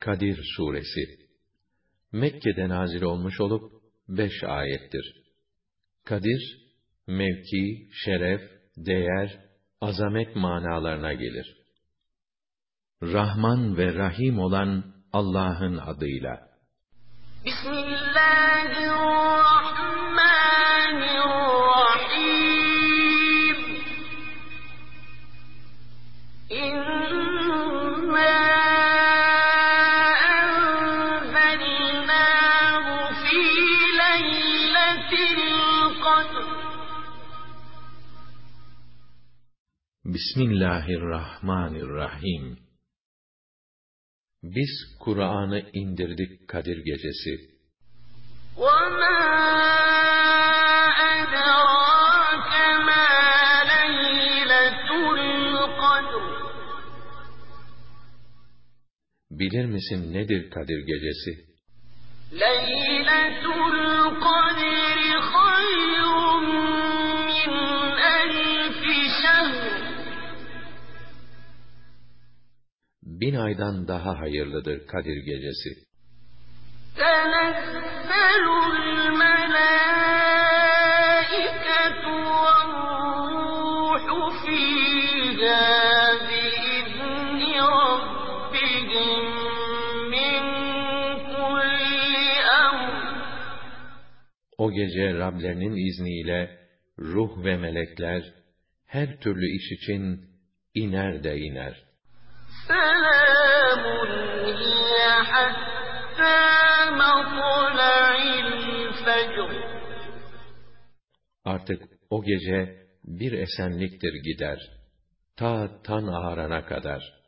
Kadir Suresi Mekke'de nazil olmuş olup beş ayettir. Kadir, mevki, şeref, değer, azamet manalarına gelir. Rahman ve Rahim olan Allah'ın adıyla. Bismillahirrahmanirrahim. Bismillahirrahmanirrahim. Biz Kur'an'ı indirdik Kadir Gecesi. Bilir misin nedir Kadir Gecesi? Leyletul Kadir bin aydan daha hayırlıdır Kadir Gecesi. O gece Rablerinin izniyle ruh ve melekler her türlü iş için iner de iner. Artık o gece bir esenliktir gider. Ta tan ağarana kadar.